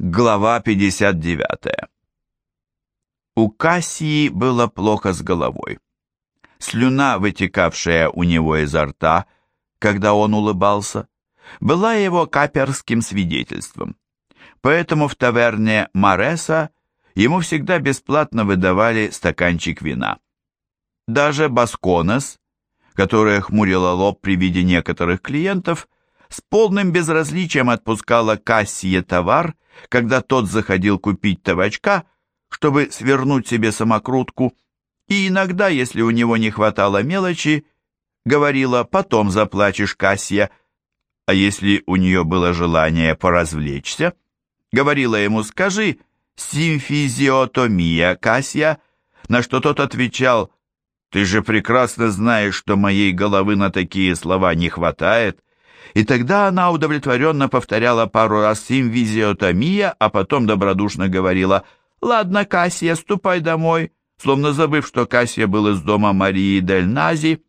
Глава 59. У Кассии было плохо с головой. Слюна, вытекавшая у него изо рта, когда он улыбался, была его каперским свидетельством. Поэтому в таверне Мареса ему всегда бесплатно выдавали стаканчик вина. Даже Басконес, которая хмурила лоб при виде некоторых клиентов, с полным безразличием отпускала Кассие товар, когда тот заходил купить табачка, чтобы свернуть себе самокрутку, и иногда, если у него не хватало мелочи, говорила «потом заплачешь, Кассия», а если у нее было желание поразвлечься, говорила ему «скажи, симфизиотомия, Кассия», на что тот отвечал «ты же прекрасно знаешь, что моей головы на такие слова не хватает», и тогда она удовлетворенно повторяла пару раз «симвизиотомия», а потом добродушно говорила «Ладно, Кассия, ступай домой», словно забыв, что Кассия был из дома Марии Дель Нази,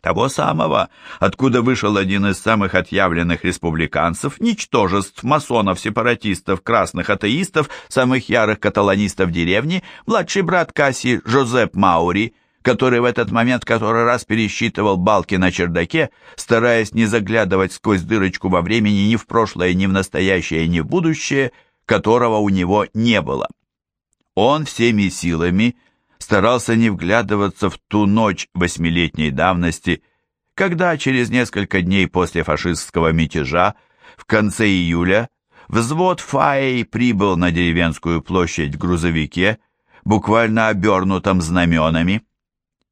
того самого, откуда вышел один из самых отъявленных республиканцев, ничтожеств, масонов, сепаратистов, красных атеистов, самых ярых каталонистов деревни, младший брат Касси Жозеп Маури – который в этот момент который раз пересчитывал балки на чердаке, стараясь не заглядывать сквозь дырочку во времени ни в прошлое, ни в настоящее, ни в будущее, которого у него не было. Он всеми силами старался не вглядываться в ту ночь восьмилетней давности, когда через несколько дней после фашистского мятежа в конце июля взвод Фаей прибыл на деревенскую площадь в грузовике, буквально обернутом знаменами.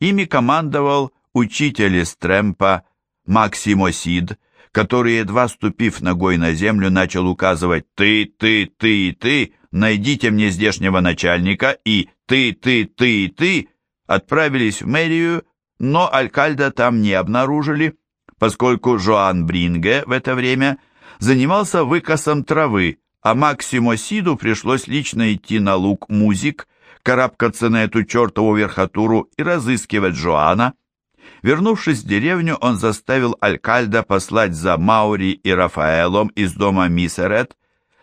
Ими командовал учитель из Трэмпа Максимо Сид, который, едва ступив ногой на землю, начал указывать «ты, ты, ты и ты, найдите мне здешнего начальника» и «ты, ты, ты и ты» отправились в мэрию, но Алькальда там не обнаружили, поскольку Жоан Бринге в это время занимался выкосом травы, а Максимо Сиду пришлось лично идти на луг музик, карабкаться на эту чертову верхотуру и разыскивать Жоана. Вернувшись в деревню, он заставил Алькальда послать за Маури и Рафаэлом из дома Миссерет,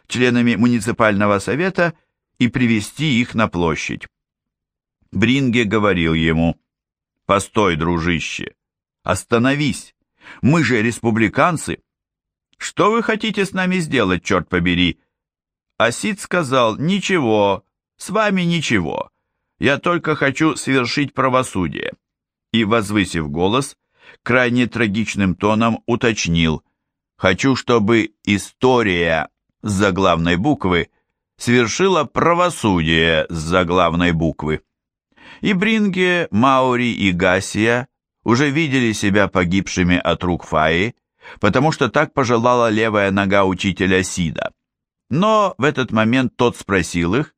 членами муниципального совета, и привести их на площадь. Бринге говорил ему, «Постой, дружище, остановись, мы же республиканцы. Что вы хотите с нами сделать, черт побери?» Асид сказал, «Ничего, с вами ничего. Я только хочу совершить правосудие». И, возвысив голос, крайне трагичным тоном уточнил. «Хочу, чтобы история с заглавной буквы совершила правосудие с заглавной буквы». И Бринге, Маури и Гасия уже видели себя погибшими от рук Фаи, потому что так пожелала левая нога учителя Сида. Но в этот момент тот спросил их,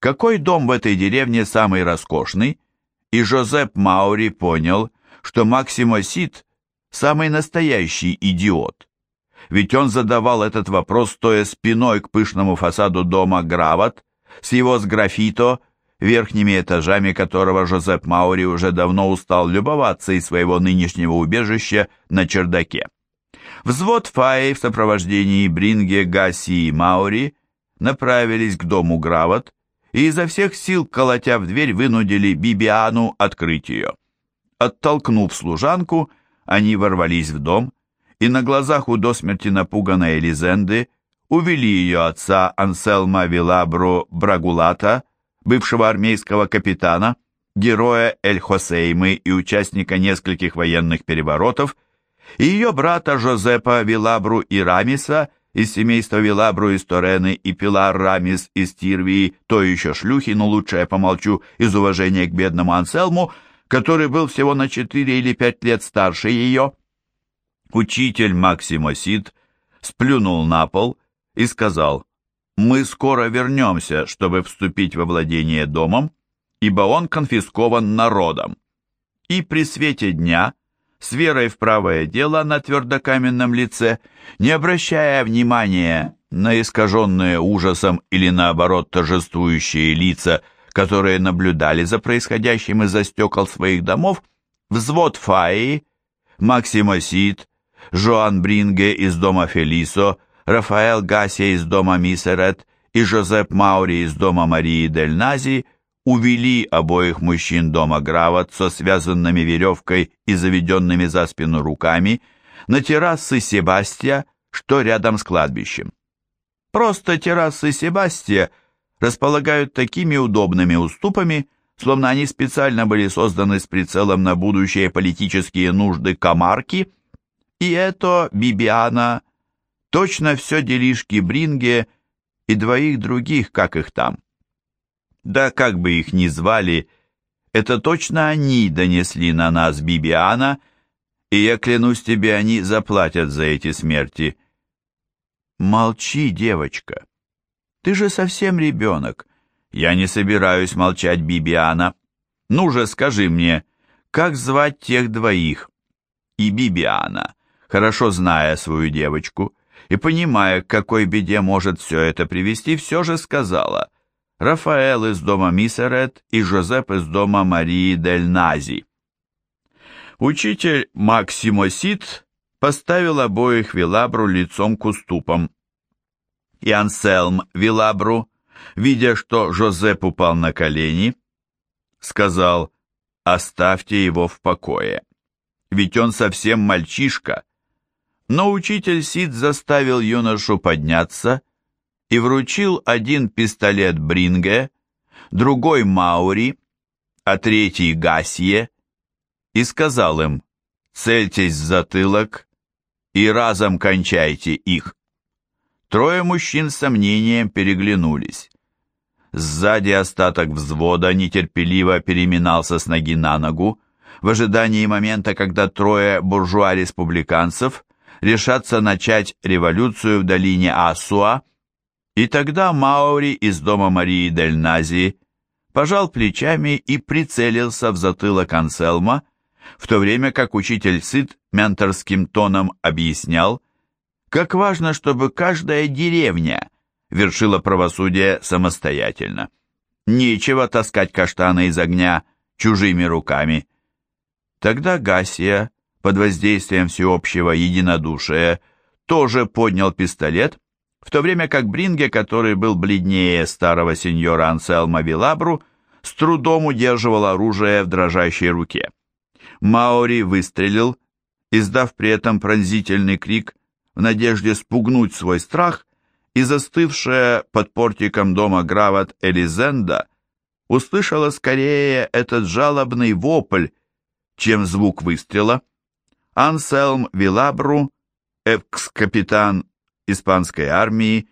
какой дом в этой деревне самый роскошный, и Жозеп Маури понял, что Максимо Сид – самый настоящий идиот. Ведь он задавал этот вопрос, стоя спиной к пышному фасаду дома Грават, с его сграфито, верхними этажами которого Жозеп Маури уже давно устал любоваться из своего нынешнего убежища на чердаке. Взвод Фаи в сопровождении Бринге, Гаси и Маури направились к дому Грават, и изо всех сил, колотя в дверь, вынудили Бибиану открыть ее. Оттолкнув служанку, они ворвались в дом, и на глазах у до смерти напуганной Элизенды увели ее отца Анселма Вилабро Брагулата, бывшего армейского капитана, героя Эль-Хосеймы и участника нескольких военных переворотов, и ее брата Жозепа Вилабру и Рамиса из семейства Вилабру из Торены и Пилар Рамис из Тирвии, то еще шлюхи, но лучше я помолчу из уважения к бедному Анселму, который был всего на четыре или пять лет старше ее. Учитель Максимо Сид сплюнул на пол и сказал, «Мы скоро вернемся, чтобы вступить во владение домом, ибо он конфискован народом». И при свете дня – с верой в правое дело на твердокаменном лице, не обращая внимания на искаженные ужасом или наоборот торжествующие лица, которые наблюдали за происходящим из-за стекол своих домов, взвод Фаи, Максимо Сид, Жоан Бринге из дома Фелисо, Рафаэл Гасия из дома Мисерет и Жозеп Маури из дома Марии Дель Нази увели обоих мужчин дома Грават со связанными веревкой и заведенными за спину руками на террасы Себастья, что рядом с кладбищем. Просто террасы Себастья располагают такими удобными уступами, словно они специально были созданы с прицелом на будущие политические нужды Камарки, и это Бибиана, точно все делишки Бринге и двоих других, как их там. Да как бы их ни звали, это точно они донесли на нас Бибиана, и я клянусь тебе, они заплатят за эти смерти. Молчи, девочка. Ты же совсем ребенок. Я не собираюсь молчать, Бибиана. Ну же, скажи мне, как звать тех двоих? И Бибиана, хорошо зная свою девочку, и, понимая, к какой беде может все это привести, все же сказала «Рафаэл из дома Миссерет и Жозеп из дома Марии Дель Нази». Учитель Максимо Сид поставил обоих Вилабру лицом к уступам. И Анселм Вилабру, видя, что Жозеп упал на колени, сказал «Оставьте его в покое, ведь он совсем мальчишка, но учитель Сид заставил юношу подняться и вручил один пистолет Бринге, другой Маури, а третий Гасье, и сказал им «Цельтесь в затылок и разом кончайте их». Трое мужчин с сомнением переглянулись. Сзади остаток взвода нетерпеливо переминался с ноги на ногу, в ожидании момента, когда трое буржуа-республиканцев решатся начать революцию в долине Асуа, и тогда Маури из дома Марии Дель Нази пожал плечами и прицелился в затылок Анселма, в то время как учитель Сид менторским тоном объяснял, как важно, чтобы каждая деревня вершила правосудие самостоятельно. Нечего таскать каштаны из огня чужими руками. Тогда Гасия под воздействием всеобщего единодушия, тоже поднял пистолет, в то время как Бринге, который был бледнее старого сеньора Анселма Вилабру, с трудом удерживал оружие в дрожащей руке. Маори выстрелил, издав при этом пронзительный крик в надежде спугнуть свой страх, и застывшая под портиком дома Грават Элизенда услышала скорее этот жалобный вопль, чем звук выстрела. Анселм Вилабру, экс-капитан испанской армии,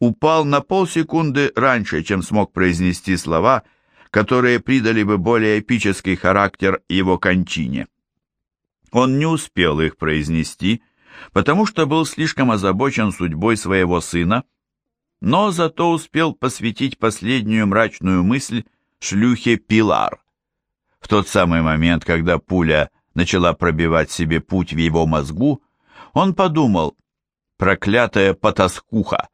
упал на полсекунды раньше, чем смог произнести слова, которые придали бы более эпический характер его кончине. Он не успел их произнести, потому что был слишком озабочен судьбой своего сына, но зато успел посвятить последнюю мрачную мысль шлюхе Пилар. В тот самый момент, когда пуля начала пробивать себе путь в его мозгу, он подумал, «Проклятая потаскуха!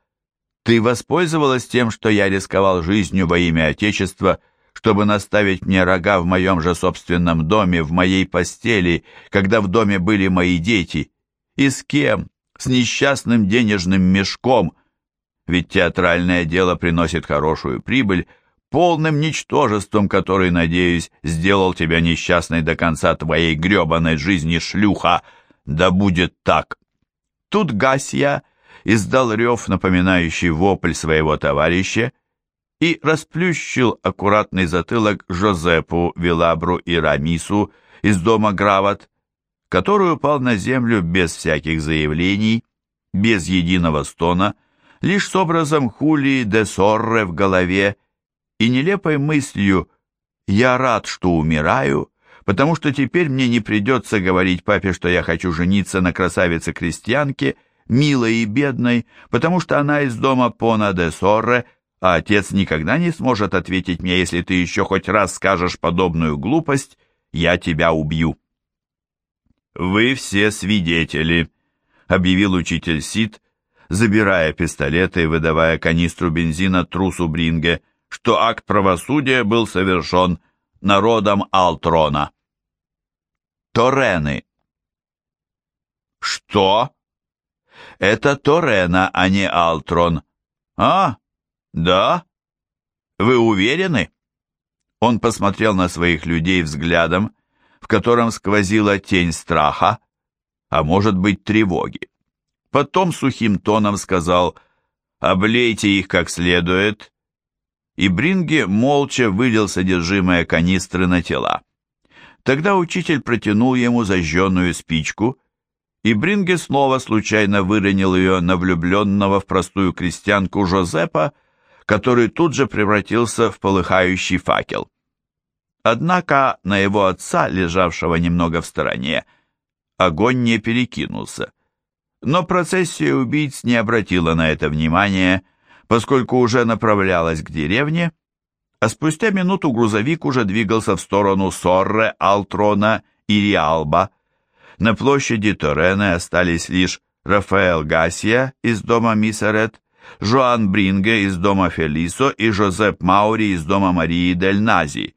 Ты воспользовалась тем, что я рисковал жизнью во имя Отечества, чтобы наставить мне рога в моем же собственном доме, в моей постели, когда в доме были мои дети? И с кем? С несчастным денежным мешком? Ведь театральное дело приносит хорошую прибыль, полным ничтожеством, который, надеюсь, сделал тебя несчастной до конца твоей гребаной жизни, шлюха. Да будет так. Тут Гасья издал рев, напоминающий вопль своего товарища, и расплющил аккуратный затылок Жозепу, Вилабру и Рамису из дома Грават, который упал на землю без всяких заявлений, без единого стона, лишь с образом Хули де Сорре в голове и нелепой мыслью «я рад, что умираю», потому что теперь мне не придется говорить папе, что я хочу жениться на красавице-крестьянке, милой и бедной, потому что она из дома Пона де Сорре, а отец никогда не сможет ответить мне, если ты еще хоть раз скажешь подобную глупость, я тебя убью. «Вы все свидетели», — объявил учитель Сид, забирая пистолеты и выдавая канистру бензина трусу Бринге — что акт правосудия был совершен народом Алтрона. Торены. Что? Это Торена, а не Алтрон. А, «Да? Вы уверены?» Он посмотрел на своих людей взглядом, в котором сквозила тень страха, а может быть тревоги. Потом сухим тоном сказал «Облейте их как следует», и Бринге молча вылил содержимое канистры на тела. Тогда учитель протянул ему зажженную спичку, и Бринге снова случайно выронил ее на влюбленного в простую крестьянку Жозепа, который тут же превратился в полыхающий факел. Однако на его отца, лежавшего немного в стороне, огонь не перекинулся. Но процессия убийц не обратила на это внимания, поскольку уже направлялась к деревне, а спустя минуту грузовик уже двигался в сторону Сорре, Алтрона и Риалба. На площади Торены остались лишь Рафаэл Гасия из дома Миссерет, Жоан Бринге из дома Фелисо и Жозеп Маури из дома Марии Дель Нази,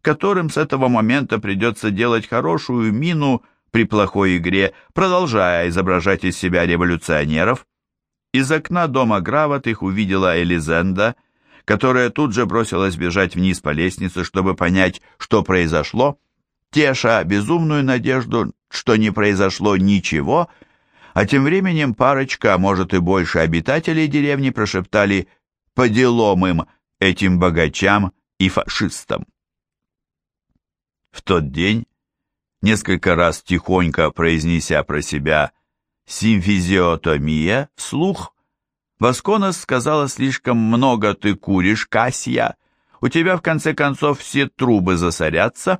которым с этого момента придется делать хорошую мину при плохой игре, продолжая изображать из себя революционеров. Из окна дома Грават их увидела Элизенда – которая тут же бросилась бежать вниз по лестнице, чтобы понять, что произошло, теша безумную надежду, что не произошло ничего, а тем временем парочка, а может и больше обитателей деревни прошептали «по делам им, этим богачам и фашистам». В тот день, несколько раз тихонько произнеся про себя «симфизиотомия» вслух, Васконос сказала слишком много ты куришь, Касья. У тебя в конце концов все трубы засорятся.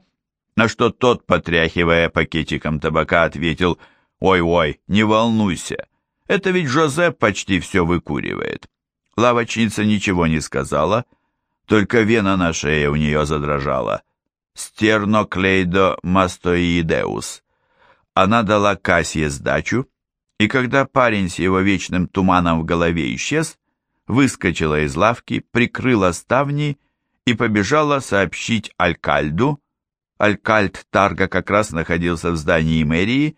На что тот, потряхивая пакетиком табака, ответил, «Ой-ой, не волнуйся, это ведь Жозеп почти все выкуривает». Лавочница ничего не сказала, только вена на шее у нее задрожала. Стерноклейдо мастоидеус. Она дала Кассие сдачу, и когда парень с его вечным туманом в голове исчез, выскочила из лавки, прикрыла ставни и побежала сообщить Алькальду, Алькальд Тарга как раз находился в здании мэрии,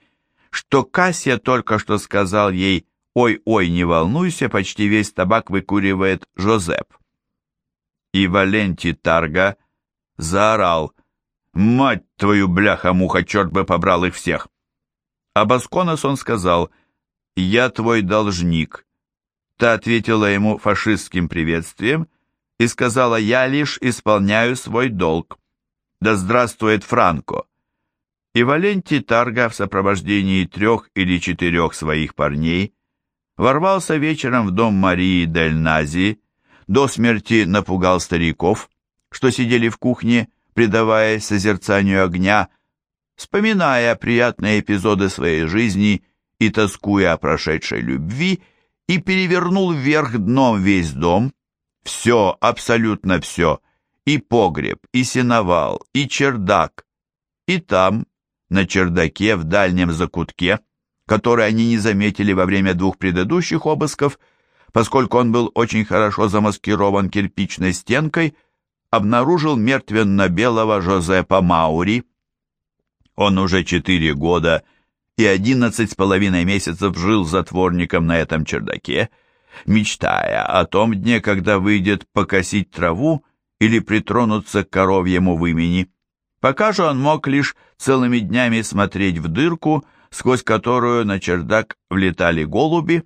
что Кассия только что сказал ей «Ой-ой, не волнуйся, почти весь табак выкуривает Жозеп». И Валенти Тарга заорал «Мать твою, бляха-муха, черт бы побрал их всех!» А Басконос он сказал «Я твой должник». Та ответила ему фашистским приветствием и сказала «Я лишь исполняю свой долг». «Да здравствует Франко!» И Валентий Тарга в сопровождении трех или четырех своих парней ворвался вечером в дом Марии Дель Нази, до смерти напугал стариков, что сидели в кухне, предаваясь созерцанию огня, вспоминая приятные эпизоды своей жизни и тоскуя о прошедшей любви, и перевернул вверх дном весь дом, все, абсолютно все, и погреб, и сеновал, и чердак, и там, на чердаке в дальнем закутке, который они не заметили во время двух предыдущих обысков, поскольку он был очень хорошо замаскирован кирпичной стенкой, обнаружил мертвенно-белого Жозепа Маури. Он уже четыре года и одиннадцать с половиной месяцев жил затворником на этом чердаке, мечтая о том дне, когда выйдет покосить траву или притронуться к коровьему вымени. Пока же он мог лишь целыми днями смотреть в дырку, сквозь которую на чердак влетали голуби,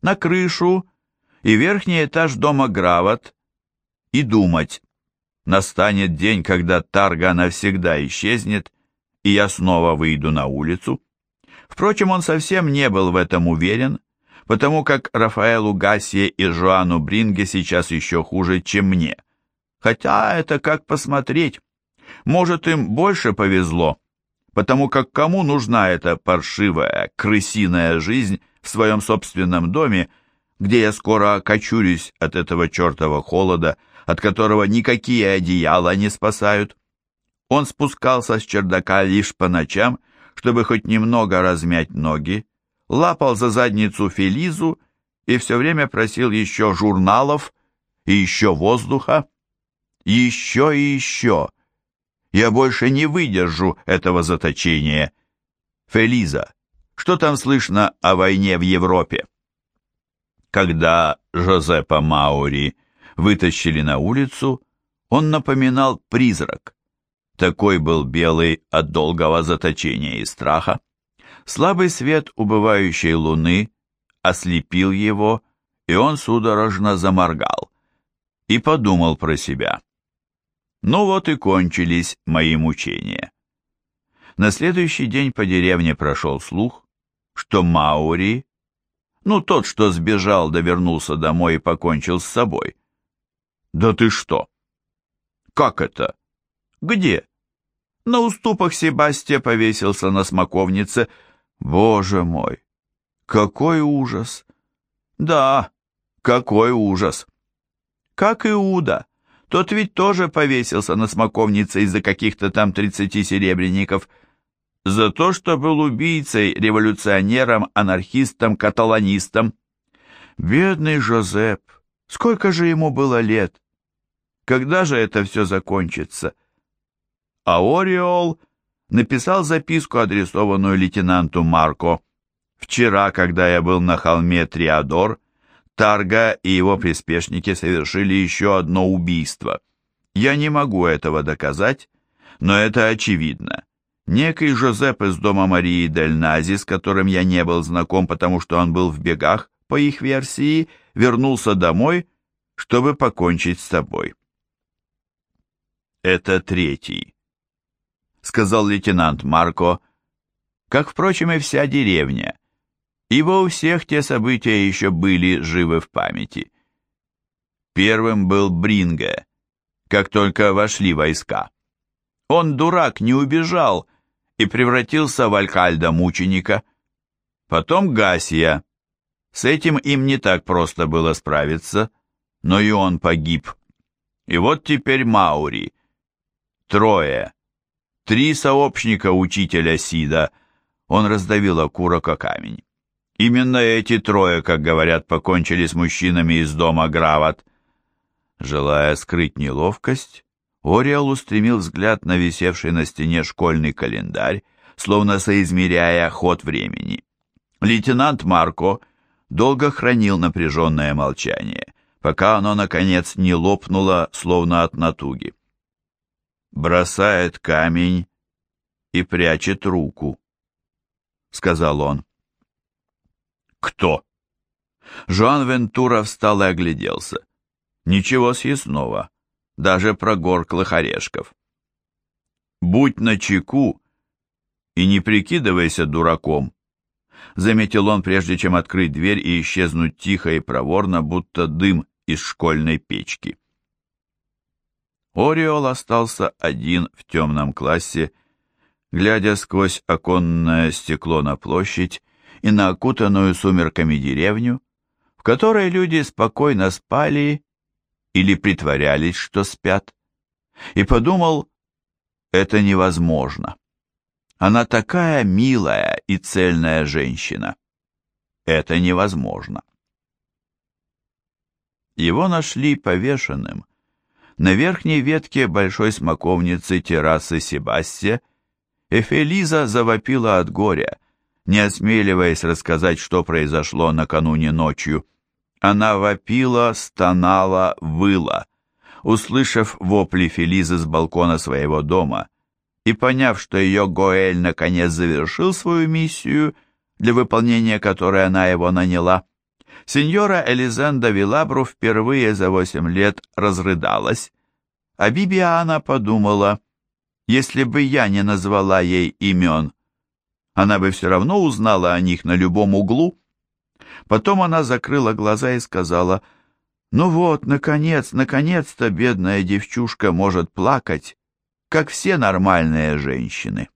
на крышу и верхний этаж дома Грават, и думать, настанет день, когда тарга навсегда исчезнет, и я снова выйду на улицу. Впрочем, он совсем не был в этом уверен, потому как Рафаэлу Гассие и Жоану Бринге сейчас еще хуже, чем мне. Хотя это как посмотреть. Может, им больше повезло, потому как кому нужна эта паршивая, крысиная жизнь в своем собственном доме, где я скоро окочурюсь от этого чертова холода, от которого никакие одеяла не спасают. Он спускался с чердака лишь по ночам чтобы хоть немного размять ноги, лапал за задницу Фелизу и все время просил еще журналов и еще воздуха, еще и еще. Я больше не выдержу этого заточения. Фелиза, что там слышно о войне в Европе? Когда Жозепа Маури Вытащили на улицу, он напоминал призрак. Такой был белый от долгого заточения и страха. Слабый свет убывающей луны ослепил его, и он судорожно заморгал. И подумал про себя. Ну вот и кончились мои мучения. На следующий день по деревне прошел слух, что Маури, ну тот, что сбежал да домой и покончил с собой. Да ты что? Как это? Где? На уступах Себастья повесился на смоковнице. Боже мой! Какой ужас! Да, какой ужас! Как Иуда! Тот ведь тоже повесился на смоковнице из-за каких-то там тридцати серебряников. За то, что был убийцей, революционером, анархистом, каталонистом. Бедный Жозеп! Сколько же ему было лет? Когда же это все закончится? А Ориол написал записку, адресованную лейтенанту Марко. Вчера, когда я был на холме Триадор, Тарга и его приспешники совершили еще одно убийство. Я не могу этого доказать, но это очевидно. Некий Жозеп из дома Марии Дель Нази, с которым я не был знаком, потому что он был в бегах, по их версии, вернулся домой, чтобы покончить с собой. «Это третий», — сказал лейтенант Марко, как, впрочем, и вся деревня, ибо у всех те события еще были живы в памяти. Первым был Бринге, как только вошли войска. Он, дурак, не убежал и превратился в алькальда-мученика. Потом Гасия. С этим им не так просто было справиться, но и он погиб. И вот теперь Маури — Трое. Три сообщника учителя Сида. Он раздавил окурок о камень. Именно эти трое, как говорят, покончили с мужчинами из дома Грават. Желая скрыть неловкость, Ориал устремил взгляд на висевший на стене школьный календарь, словно соизмеряя ход времени. Лейтенант Марко долго хранил напряженное молчание, пока оно, наконец, не лопнуло, словно от натуги бросает камень и прячет руку, — сказал он. Кто? Жуан Вентура встал и огляделся. Ничего съестного, даже прогорклых орешков. Будь начеку и не прикидывайся дураком, — заметил он, прежде чем открыть дверь и исчезнуть тихо и проворно, будто дым из школьной печки. Ориол остался один в темном классе, глядя сквозь оконное стекло на площадь и на окутанную сумерками деревню, в которой люди спокойно спали или притворялись, что спят, и подумал, это невозможно. Она такая милая и цельная женщина. Это невозможно. Его нашли повешенным на верхней ветке большой смоковницы террасы Себастья Эфелиза завопила от горя, не осмеливаясь рассказать, что произошло накануне ночью. Она вопила, стонала, выла. Услышав вопли Фелизы с балкона своего дома и поняв, что ее Гоэль наконец завершил свою миссию, для выполнения которой она его наняла, Сеньора Элизенда Вилабру впервые за восемь лет разрыдалась, а Бибиана подумала, если бы я не назвала ей имен, она бы все равно узнала о них на любом углу. Потом она закрыла глаза и сказала, «Ну вот, наконец, наконец-то бедная девчушка может плакать, как все нормальные женщины».